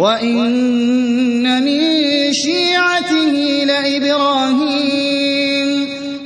وَإِنَّ مِن شِيعَتِهِ لَإِبْرَاهِيمَ